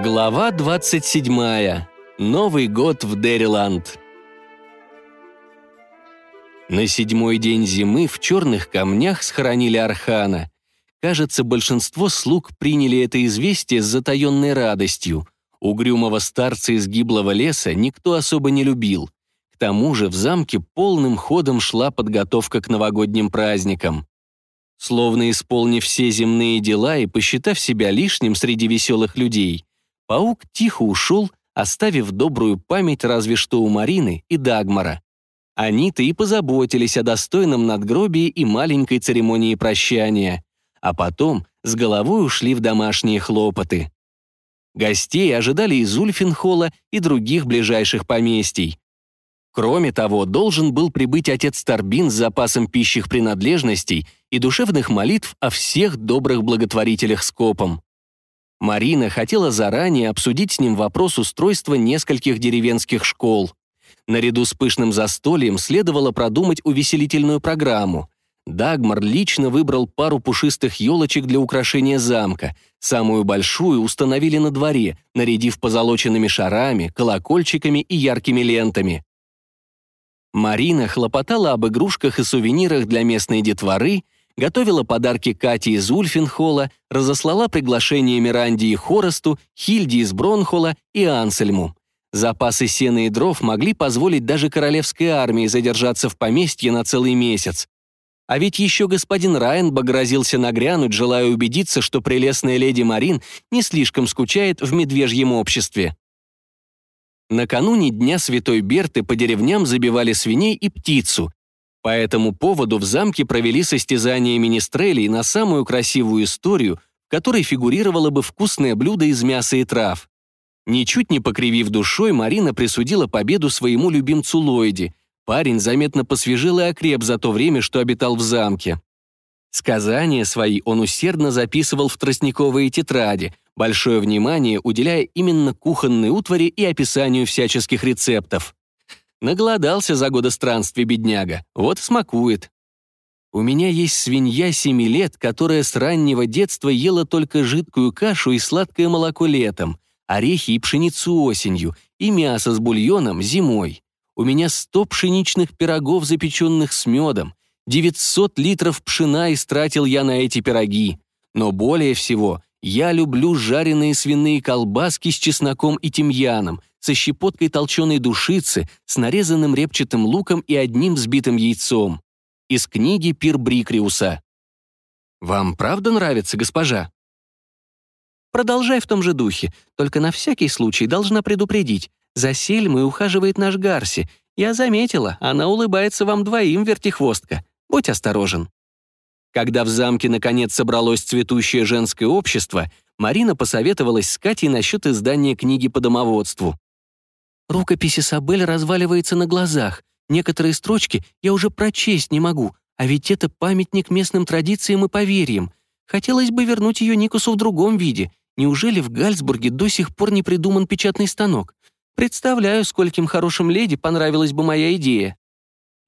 Глава 27. Новый год в Дериланд. На седьмой день зимы в черных камнях схоронили Архана. Кажется, большинство слуг приняли это известие с затаенной радостью. Угрюмого старца из гиблого леса никто особо не любил. К тому же в замке полным ходом шла подготовка к новогодним праздникам. Словно исполнив все земные дела и посчитав себя лишним среди веселых людей, паук тихо ушел, оставив добрую память разве что у Марины и Дагмара. Они-то и позаботились о достойном надгробии и маленькой церемонии прощания, а потом с головой ушли в домашние хлопоты. Гостей ожидали из Ульфенхола и других ближайших поместий. Кроме того, должен был прибыть отец Тарбин с запасом пищих принадлежностей и душевных молитв о всех добрых благотворителях скопом. Марина хотела заранее обсудить с ним вопрос устройства нескольких деревенских школ. Наряду с пышным застольем следовало продумать увеселительную программу. Дагмар лично выбрал пару пушистых елочек для украшения замка. Самую большую установили на дворе, нарядив позолоченными шарами, колокольчиками и яркими лентами. Марина хлопотала об игрушках и сувенирах для местной детворы, готовила подарки Кате из Ульфенхола, разослала приглашения Миранде и Хоросту, Хильде из Бронхола и Ансельму. Запасы сена и дров могли позволить даже королевской армии задержаться в поместье на целый месяц. А ведь еще господин Райенбо грозился нагрянуть, желая убедиться, что прелестная леди Марин не слишком скучает в медвежьем обществе. Накануне Дня Святой Берты по деревням забивали свиней и птицу. По этому поводу в замке провели состязание министрелей на самую красивую историю, в которой фигурировало бы вкусное блюдо из мяса и трав. Ничуть не покривив душой, Марина присудила победу своему любимцу Ллойди. Парень заметно посвежел и окреп за то время, что обитал в замке. Сказания свои он усердно записывал в тростниковые тетради, большое внимание уделяя именно кухонной утвари и описанию всяческих рецептов. Наголодался за годы странствий бедняга, вот смакует. У меня есть свинья семи лет, которая с раннего детства ела только жидкую кашу и сладкое молоко летом, орехи и пшеницу осенью, и мясо с бульоном зимой. У меня сто пшеничных пирогов, запеченных с медом, 900 литров пшена истратил я на эти пироги. Но более всего я люблю жареные свиные колбаски с чесноком и тимьяном, со щепоткой толченой душицы, с нарезанным репчатым луком и одним взбитым яйцом. Из книги Пир Брикриуса. «Вам правда нравится, госпожа?» «Продолжай в том же духе, только на всякий случай должна предупредить. За Сельмой ухаживает наш Гарси. Я заметила, она улыбается вам двоим, вертихвостка. Будь осторожен». Когда в замке наконец собралось цветущее женское общество, Марина посоветовалась с Катей насчет издания книги по домоводству. «Рукопись Исабель разваливается на глазах. Некоторые строчки я уже прочесть не могу, а ведь это памятник местным традициям и поверьям. Хотелось бы вернуть ее Никусу в другом виде. Неужели в Гальцбурге до сих пор не придуман печатный станок? Представляю, скольким хорошим леди понравилась бы моя идея.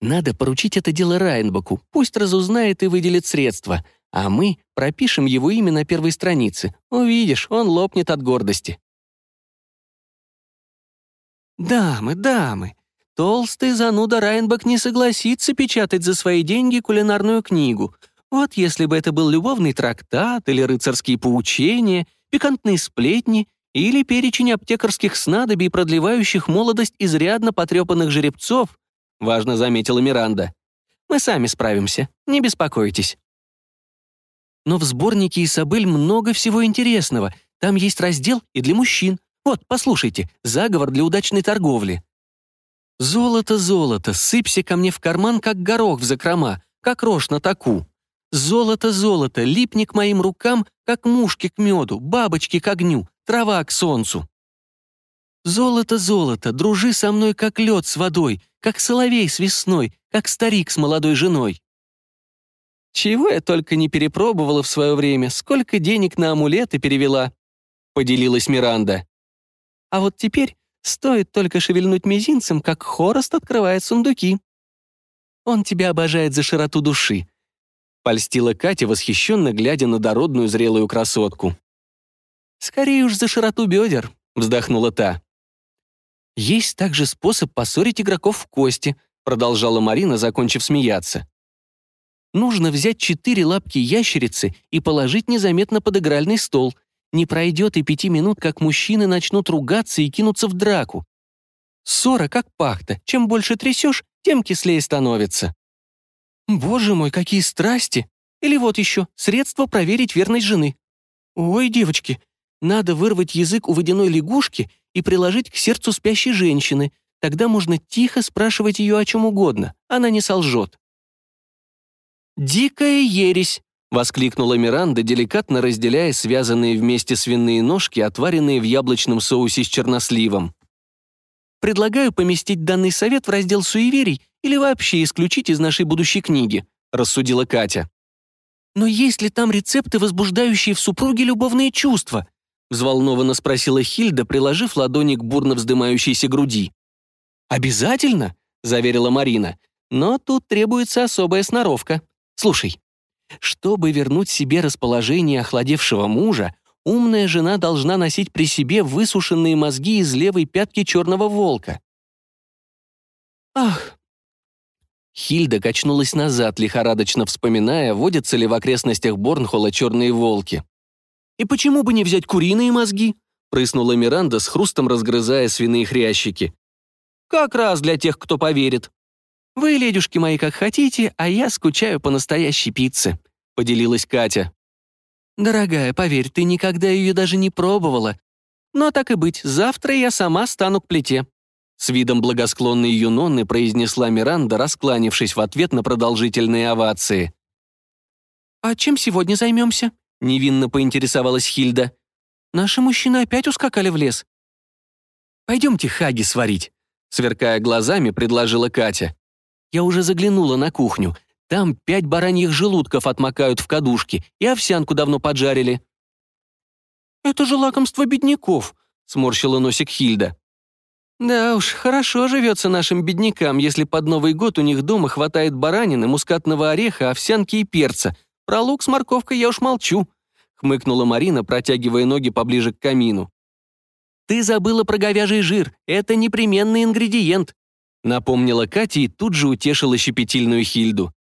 Надо поручить это дело Райнбаку, пусть разузнает и выделит средства, а мы пропишем его имя на первой странице. Увидишь, он лопнет от гордости. Дамы, дамы, толстый зануда Райнбак не согласится печатать за свои деньги кулинарную книгу. Вот если бы это был любовный трактат или рыцарские поучения, пикантные сплетни или перечень аптекарских снадобий, продлевающих молодость изрядно потрепанных жеребцов, — важно заметила Миранда. «Мы сами справимся, не беспокойтесь». Но в сборнике Исабель много всего интересного. Там есть раздел и для мужчин. Вот, послушайте, заговор для удачной торговли. «Золото, золото, сыпься ко мне в карман, как горох в закрома, как рожь на таку. Золото, золото, липни к моим рукам, как мушки к меду, бабочки к огню, трава к солнцу. Золото, золото, дружи со мной, как лед с водой, как соловей с весной, как старик с молодой женой. Чего я только не перепробовала в свое время, сколько денег на амулеты перевела, поделилась Миранда. А вот теперь стоит только шевельнуть мизинцем, как Хорост открывает сундуки. Он тебя обожает за широту души. Польстила Катя, восхищенно глядя на дородную зрелую красотку. «Скорее уж за широту бедер», — вздохнула та. «Есть также способ поссорить игроков в кости», — продолжала Марина, закончив смеяться. «Нужно взять четыре лапки ящерицы и положить незаметно под игральный стол. Не пройдет и пяти минут, как мужчины начнут ругаться и кинуться в драку. Ссора как пахта. Чем больше трясешь, тем кислее становится». «Боже мой, какие страсти!» Или вот еще, средство проверить верность жены. Ой, девочки, надо вырвать язык у водяной лягушки и приложить к сердцу спящей женщины. Тогда можно тихо спрашивать ее о чем угодно. Она не солжет. «Дикая ересь!» — воскликнула Миранда, деликатно разделяя связанные вместе свиные ножки, отваренные в яблочном соусе с черносливом. «Предлагаю поместить данный совет в раздел суеверий или вообще исключить из нашей будущей книги», — рассудила Катя. «Но есть ли там рецепты, возбуждающие в супруге любовные чувства?» Взволнованно спросила Хильда, приложив ладони к бурно вздымающейся груди. «Обязательно?» — заверила Марина. «Но тут требуется особая сноровка. Слушай, чтобы вернуть себе расположение охладевшего мужа, умная жена должна носить при себе высушенные мозги из левой пятки черного волка». «Ах!» Хильда качнулась назад, лихорадочно вспоминая, водятся ли в окрестностях Борнхола черные волки. «И почему бы не взять куриные мозги?» прыснула Миранда с хрустом разгрызая свиные хрящики. «Как раз для тех, кто поверит». «Вы, ледюшки мои, как хотите, а я скучаю по настоящей пицце», поделилась Катя. «Дорогая, поверь, ты никогда ее даже не пробовала. Но так и быть, завтра я сама стану к плите». С видом благосклонной Юнонны произнесла Миранда, раскланившись в ответ на продолжительные овации. «А чем сегодня займемся?» Невинно поинтересовалась Хильда. «Наши мужчины опять ускакали в лес». «Пойдемте хаги сварить», — сверкая глазами, предложила Катя. «Я уже заглянула на кухню. Там пять бараньих желудков отмокают в кадушке и овсянку давно поджарили». «Это же лакомство бедняков», — сморщила носик Хильда. «Да уж, хорошо живется нашим беднякам, если под Новый год у них дома хватает баранины, мускатного ореха, овсянки и перца, про лук с морковкой я уж молчу», — хмыкнула Марина, протягивая ноги поближе к камину. «Ты забыла про говяжий жир. Это непременный ингредиент», — напомнила Катя и тут же утешила щепетильную Хильду.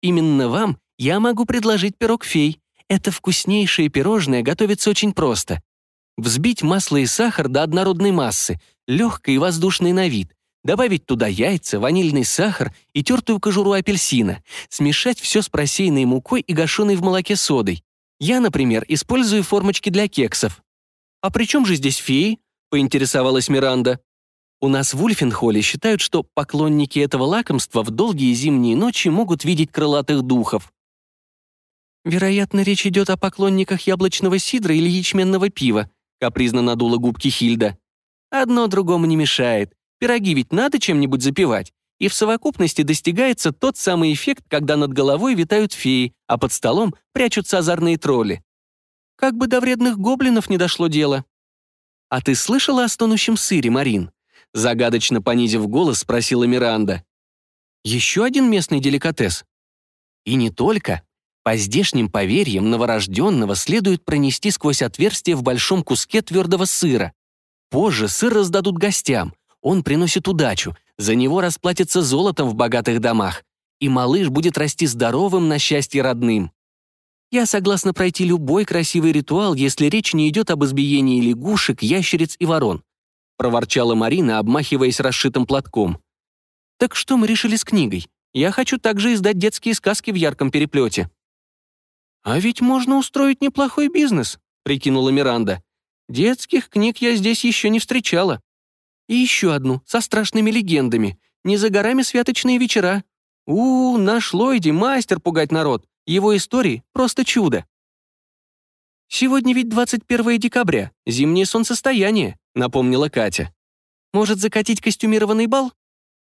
«Именно вам я могу предложить пирог фей. Это вкуснейшее пирожное готовится очень просто. Взбить масло и сахар до однородной массы, легкой и воздушной на вид, Добавить туда яйца, ванильный сахар и тертую кожуру апельсина. Смешать все с просеянной мукой и гашеной в молоке содой. Я, например, использую формочки для кексов. «А при чем же здесь феи?» — поинтересовалась Миранда. У нас в Ульфенхолле считают, что поклонники этого лакомства в долгие зимние ночи могут видеть крылатых духов. «Вероятно, речь идет о поклонниках яблочного сидра или ячменного пива», капризно надула губки Хильда. «Одно другому не мешает. Пироги ведь надо чем-нибудь запивать. И в совокупности достигается тот самый эффект, когда над головой витают феи, а под столом прячутся озорные тролли. Как бы до вредных гоблинов не дошло дело. «А ты слышала о стонущем сыре, Марин?» Загадочно понизив голос, спросила Миранда. «Еще один местный деликатес?» «И не только. По здешним поверьям новорожденного следует пронести сквозь отверстие в большом куске твердого сыра. Позже сыр раздадут гостям, он приносит удачу, за него расплатятся золотом в богатых домах, и малыш будет расти здоровым на счастье родным. Я согласна пройти любой красивый ритуал, если речь не идет об избиении лягушек, ящериц и ворон», проворчала Марина, обмахиваясь расшитым платком. «Так что мы решили с книгой? Я хочу также издать детские сказки в ярком переплете». «А ведь можно устроить неплохой бизнес», — прикинула Миранда. «Детских книг я здесь еще не встречала». И еще одну, со страшными легендами. Не за горами святочные вечера. у, -у наш Ллойди мастер пугать народ. Его истории — просто чудо. «Сегодня ведь 21 декабря, зимнее солнцестояние», — напомнила Катя. «Может, закатить костюмированный бал?»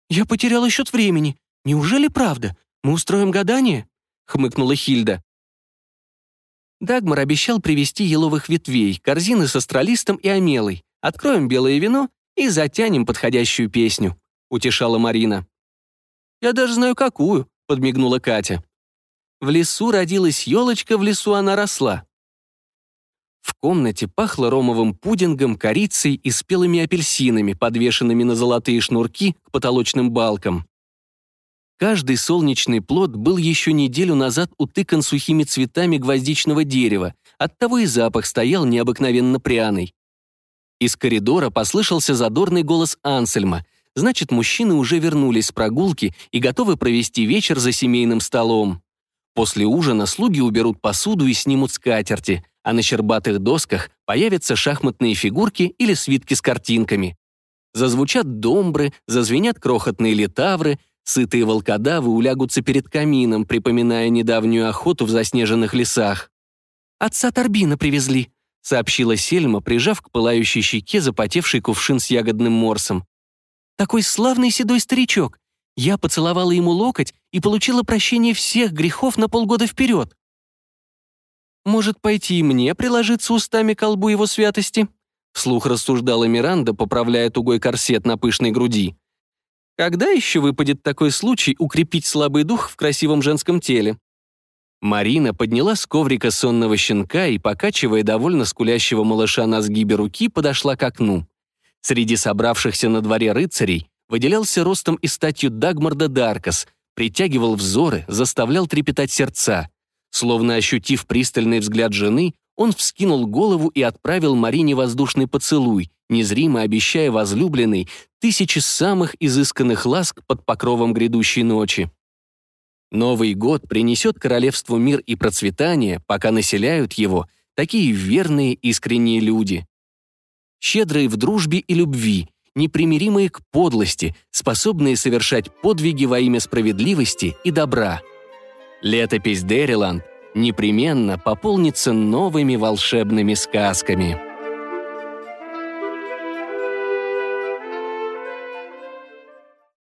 «Я потеряла счет времени. Неужели правда? Мы устроим гадание?» — хмыкнула Хильда. Дагмар обещал привезти еловых ветвей, корзины с астралистом и омелой. Откроем белое вино и затянем подходящую песню», — утешала Марина. «Я даже знаю, какую», — подмигнула Катя. «В лесу родилась елочка, в лесу она росла». В комнате пахло ромовым пудингом, корицей и спелыми апельсинами, подвешенными на золотые шнурки к потолочным балкам. Каждый солнечный плод был еще неделю назад утыкан сухими цветами гвоздичного дерева, оттого и запах стоял необыкновенно пряный. Из коридора послышался задорный голос Ансельма. Значит, мужчины уже вернулись с прогулки и готовы провести вечер за семейным столом. После ужина слуги уберут посуду и снимут скатерти, а на щербатых досках появятся шахматные фигурки или свитки с картинками. Зазвучат домбры, зазвенят крохотные литавры, сытые волкодавы улягутся перед камином, припоминая недавнюю охоту в заснеженных лесах. «Отца Торбина привезли», — сообщила Сельма, прижав к пылающей щеке запотевший кувшин с ягодным морсом. «Такой славный седой старичок. Я поцеловала ему локоть и получила прощение всех грехов на полгода вперед». «Может, пойти и мне приложиться устами к колбу его святости?» Вслух рассуждала Миранда, поправляя тугой корсет на пышной груди. «Когда еще выпадет такой случай укрепить слабый дух в красивом женском теле?» Марина подняла с коврика сонного щенка и, покачивая довольно скулящего малыша на сгибе руки, подошла к окну. Среди собравшихся на дворе рыцарей выделялся ростом и статью Дагмарда Даркас, притягивал взоры, заставлял трепетать сердца. Словно ощутив пристальный взгляд жены, он вскинул голову и отправил Марине воздушный поцелуй, незримо обещая возлюбленной тысячи самых изысканных ласк под покровом грядущей ночи. Новый год принесет королевству мир и процветание, пока населяют его такие верные искренние люди. Щедрые в дружбе и любви, непримиримые к подлости, способные совершать подвиги во имя справедливости и добра. Летопись Дэриланд непременно пополнится новыми волшебными сказками.